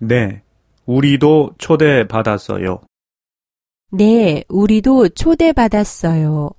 네, 우리도 초대받았어요. 네, 우리도 초대받았어요.